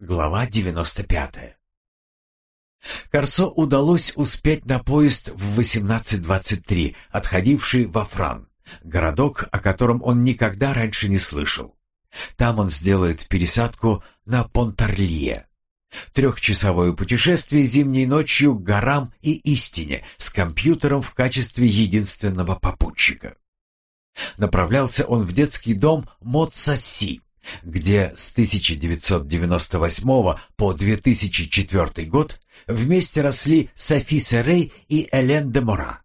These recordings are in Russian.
Глава 95. Корсо удалось успеть на поезд в 18.23, отходивший во Фран, городок, о котором он никогда раньше не слышал. Там он сделает пересадку на Понтарлье. Трехчасовое путешествие зимней ночью к горам и истине с компьютером в качестве единственного попутчика. Направлялся он в детский дом Моцасси, где с 1998 по 2004 год вместе росли Софи Серей и Элен де Мора.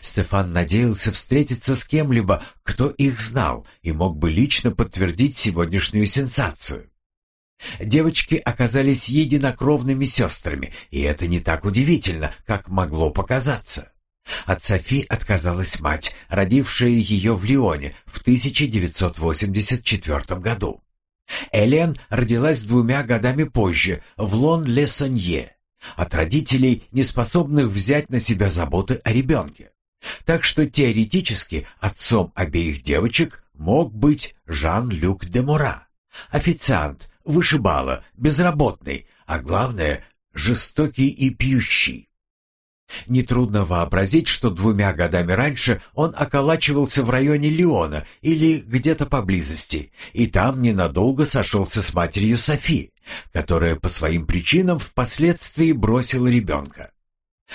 Стефан надеялся встретиться с кем-либо, кто их знал и мог бы лично подтвердить сегодняшнюю сенсацию. Девочки оказались единокровными сестрами, и это не так удивительно, как могло показаться. От Софи отказалась мать, родившая ее в Лионе в 1984 году. Элен родилась двумя годами позже в Лон-Ле-Сонье от родителей, не способных взять на себя заботы о ребенке. Так что теоретически отцом обеих девочек мог быть Жан-Люк де Мура, официант, вышибала, безработный, а главное, жестокий и пьющий. Нетрудно вообразить, что двумя годами раньше он околачивался в районе Лиона или где-то поблизости, и там ненадолго сошелся с матерью Софи, которая по своим причинам впоследствии бросила ребенка.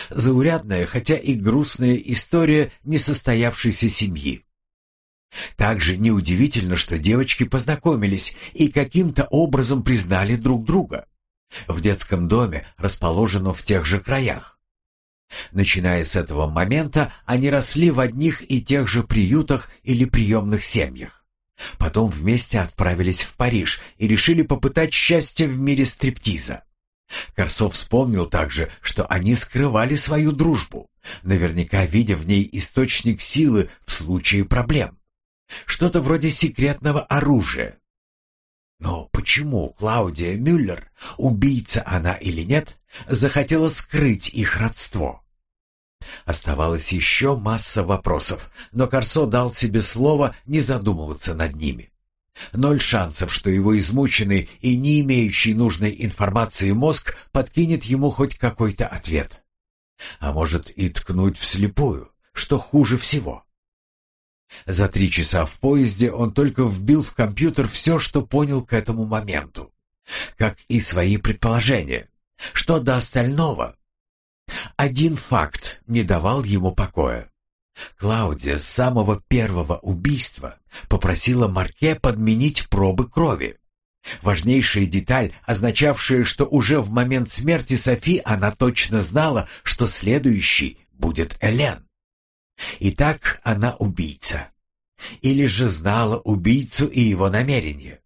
Заурядная, хотя и грустная история несостоявшейся семьи. Также неудивительно, что девочки познакомились и каким-то образом признали друг друга. В детском доме, расположенном в тех же краях. Начиная с этого момента, они росли в одних и тех же приютах или приемных семьях. Потом вместе отправились в Париж и решили попытать счастье в мире стриптиза. Корсов вспомнил также, что они скрывали свою дружбу, наверняка видя в ней источник силы в случае проблем. Что-то вроде секретного оружия. Но почему Клаудия Мюллер, убийца она или нет, захотела скрыть их родство? Оставалась еще масса вопросов, но Корсо дал себе слово не задумываться над ними. Ноль шансов, что его измученный и не имеющий нужной информации мозг подкинет ему хоть какой-то ответ. А может и ткнуть вслепую, что хуже всего. За три часа в поезде он только вбил в компьютер все, что понял к этому моменту, как и свои предположения. Что до остального, один факт не давал ему покоя. Клаудия с самого первого убийства попросила Марке подменить пробы крови. Важнейшая деталь, означавшая, что уже в момент смерти Софи она точно знала, что следующий будет Элен. Итак, она убийца. Или же знала убийцу и его намерения.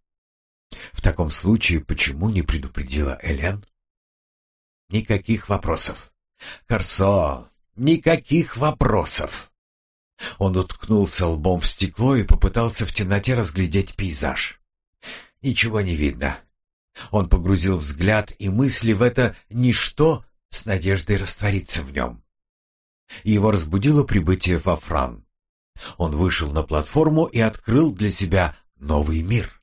В таком случае, почему не предупредила Элен? Никаких вопросов. «Корсо, никаких вопросов!» Он уткнулся лбом в стекло и попытался в темноте разглядеть пейзаж. Ничего не видно. Он погрузил взгляд и мысли в это ничто с надеждой раствориться в нем. Его разбудило прибытие во Фран. Он вышел на платформу и открыл для себя новый мир.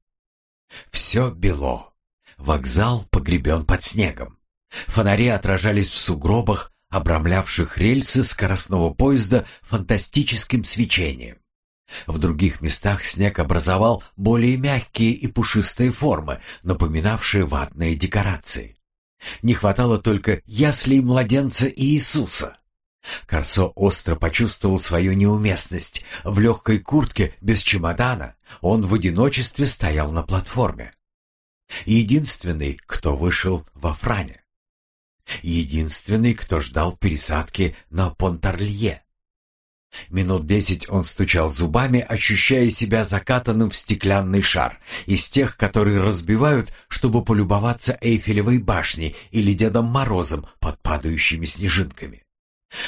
Все бело. Вокзал погребен под снегом. Фонари отражались в сугробах, обрамлявших рельсы скоростного поезда фантастическим свечением. В других местах снег образовал более мягкие и пушистые формы, напоминавшие ватные декорации. Не хватало только яслей младенца Иисуса. Корсо остро почувствовал свою неуместность. В легкой куртке, без чемодана, он в одиночестве стоял на платформе. Единственный, кто вышел во Фране. Единственный, кто ждал пересадки на Понтарлье. Минут десять он стучал зубами, ощущая себя закатанным в стеклянный шар, из тех, которые разбивают, чтобы полюбоваться Эйфелевой башней или Дедом Морозом под падающими снежинками.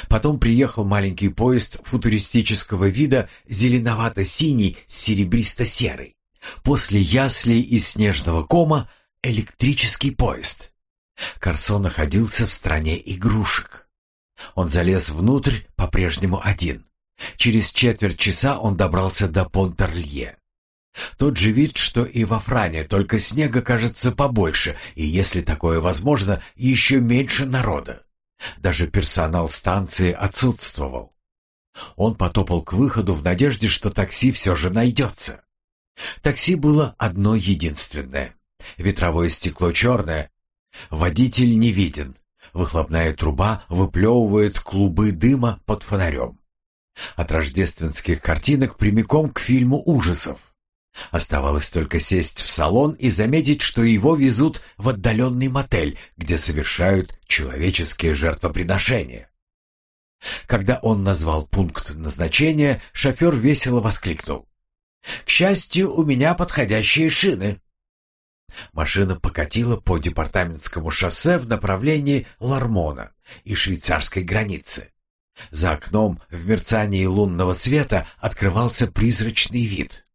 Потом приехал маленький поезд футуристического вида, зеленовато-синий с серебристо-серый. После яслей из снежного кома электрический поезд. Корсо находился в стране игрушек. Он залез внутрь, по-прежнему один. Через четверть часа он добрался до Понтерлье. Тот же вид, что и во Фране, только снега кажется побольше, и, если такое возможно, еще меньше народа. Даже персонал станции отсутствовал. Он потопал к выходу в надежде, что такси все же найдется. Такси было одно единственное. Ветровое стекло черное. Водитель не виден. Выхлопная труба выплевывает клубы дыма под фонарем. От рождественских картинок прямиком к фильму ужасов. Оставалось только сесть в салон и заметить, что его везут в отдаленный мотель, где совершают человеческие жертвоприношения. Когда он назвал пункт назначения, шофер весело воскликнул. «К счастью, у меня подходящие шины». Машина покатила по департаментскому шоссе в направлении Лармона и швейцарской границы. За окном в мерцании лунного света открывался призрачный вид.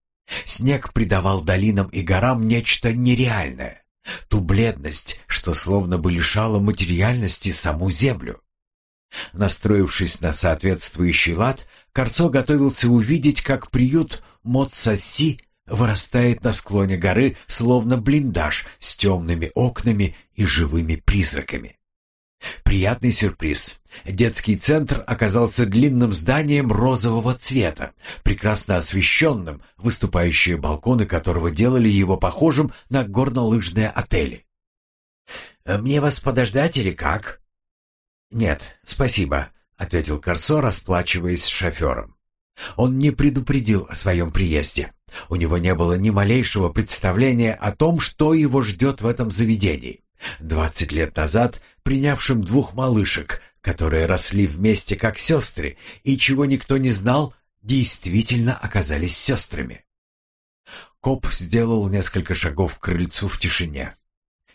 Снег придавал долинам и горам нечто нереальное, ту бледность, что словно бы лишала материальности саму землю. Настроившись на соответствующий лад, Корцо готовился увидеть, как приют Моцасси вырастает на склоне горы, словно блиндаж с темными окнами и живыми призраками. Приятный сюрприз. Детский центр оказался длинным зданием розового цвета, прекрасно освещенным, выступающие балконы которого делали его похожим на горнолыжные отели. «Мне вас подождать или как?» «Нет, спасибо», — ответил Корсо, расплачиваясь с шофером. Он не предупредил о своем приезде. У него не было ни малейшего представления о том, что его ждет в этом заведении. Двадцать лет назад принявшим двух малышек, которые росли вместе как сестры, и чего никто не знал, действительно оказались сестрами. Коп сделал несколько шагов к крыльцу в тишине.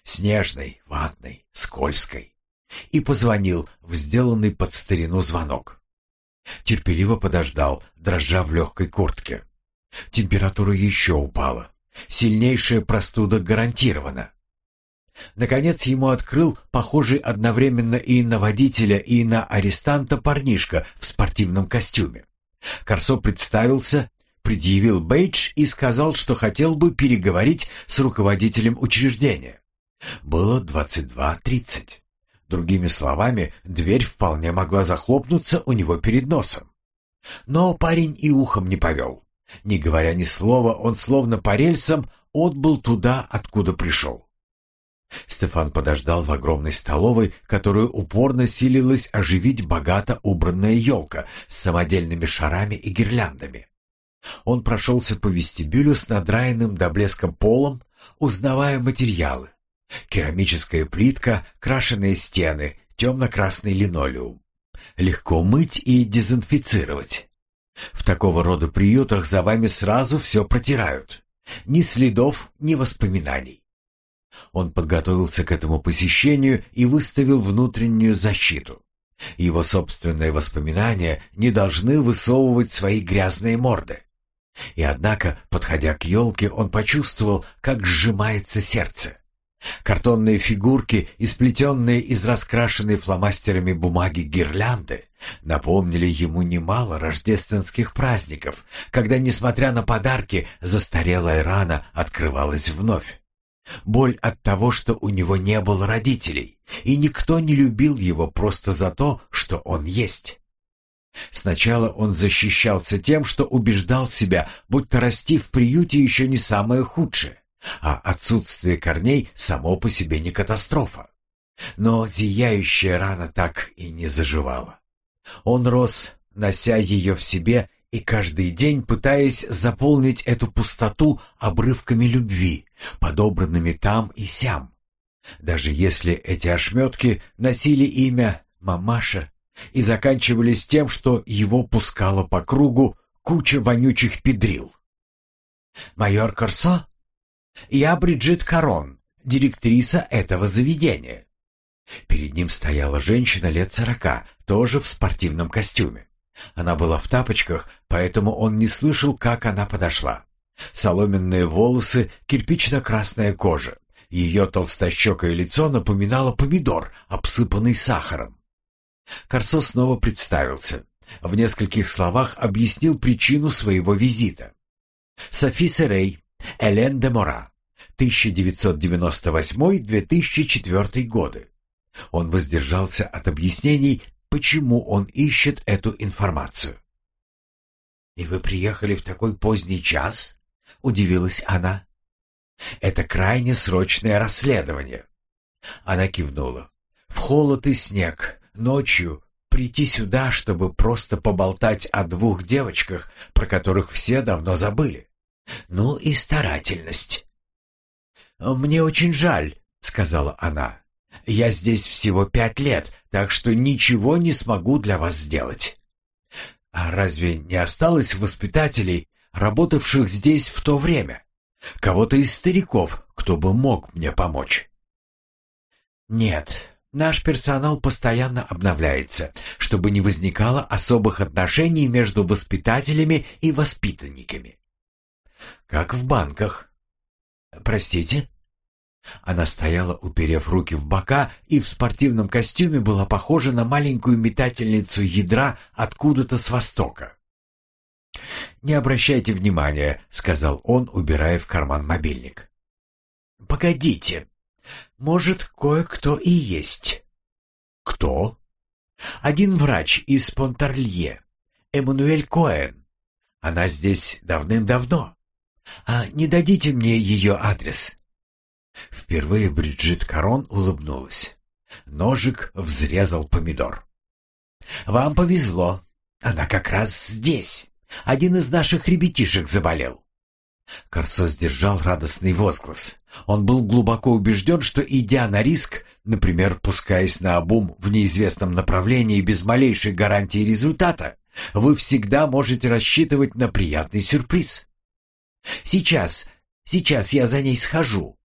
Снежной, ватной, скользкой и позвонил в сделанный под старину звонок. Терпеливо подождал, дрожа в легкой куртке. Температура еще упала. Сильнейшая простуда гарантирована. Наконец ему открыл похожий одновременно и на водителя, и на арестанта парнишка в спортивном костюме. Корсо представился, предъявил бейдж и сказал, что хотел бы переговорить с руководителем учреждения. Было 22.30. Другими словами, дверь вполне могла захлопнуться у него перед носом. Но парень и ухом не повел. Не говоря ни слова, он словно по рельсам отбыл туда, откуда пришел. Стефан подождал в огромной столовой, которую упорно силилась оживить богато убранная елка с самодельными шарами и гирляндами. Он прошелся по вестибюлю с надраенным до блеска полом, узнавая материалы. Керамическая плитка, крашеные стены, темно-красный линолеум. Легко мыть и дезинфицировать. В такого рода приютах за вами сразу все протирают. Ни следов, ни воспоминаний. Он подготовился к этому посещению и выставил внутреннюю защиту. Его собственные воспоминания не должны высовывать свои грязные морды. И однако, подходя к елке, он почувствовал, как сжимается сердце. Картонные фигурки, исплетенные из раскрашенной фломастерами бумаги гирлянды, напомнили ему немало рождественских праздников, когда, несмотря на подарки, застарелая рана открывалась вновь. Боль от того, что у него не было родителей, и никто не любил его просто за то, что он есть. Сначала он защищался тем, что убеждал себя, будто расти в приюте еще не самое худшее, а отсутствие корней само по себе не катастрофа. Но зияющая рана так и не заживала. Он рос, нося ее в себе и каждый день пытаясь заполнить эту пустоту обрывками любви, подобранными там и сям. Даже если эти ошметки носили имя «мамаша» и заканчивались тем, что его пускала по кругу куча вонючих педрил. «Майор Корсо? Я Бриджит Карон, директриса этого заведения». Перед ним стояла женщина лет сорока, тоже в спортивном костюме. Она была в тапочках, поэтому он не слышал, как она подошла. Соломенные волосы, кирпично-красная кожа. Ее толстощекое лицо напоминало помидор, обсыпанный сахаром. Корсо снова представился. В нескольких словах объяснил причину своего визита. Софи Серей, Элен де Мора, 1998-2004 годы. Он воздержался от объяснений, почему он ищет эту информацию. «И вы приехали в такой поздний час?» — удивилась она. «Это крайне срочное расследование». Она кивнула. «В холод и снег, ночью, прийти сюда, чтобы просто поболтать о двух девочках, про которых все давно забыли. Ну и старательность». «Мне очень жаль», — сказала она. «Я здесь всего пять лет, так что ничего не смогу для вас сделать». «А разве не осталось воспитателей, работавших здесь в то время? Кого-то из стариков, кто бы мог мне помочь?» «Нет, наш персонал постоянно обновляется, чтобы не возникало особых отношений между воспитателями и воспитанниками». «Как в банках». «Простите?» Она стояла, уперев руки в бока, и в спортивном костюме была похожа на маленькую метательницу ядра откуда-то с востока. «Не обращайте внимания», — сказал он, убирая в карман мобильник. «Погодите. Может, кое-кто и есть». «Кто?» «Один врач из Понтарлье, Эммануэль Коэн. Она здесь давным-давно. А не дадите мне ее адрес?» Впервые Бриджит Корон улыбнулась. Ножик взрезал помидор. «Вам повезло. Она как раз здесь. Один из наших ребятишек заболел». Корсо сдержал радостный возглас. Он был глубоко убежден, что, идя на риск, например, пускаясь на обум в неизвестном направлении без малейшей гарантии результата, вы всегда можете рассчитывать на приятный сюрприз. «Сейчас, сейчас я за ней схожу»,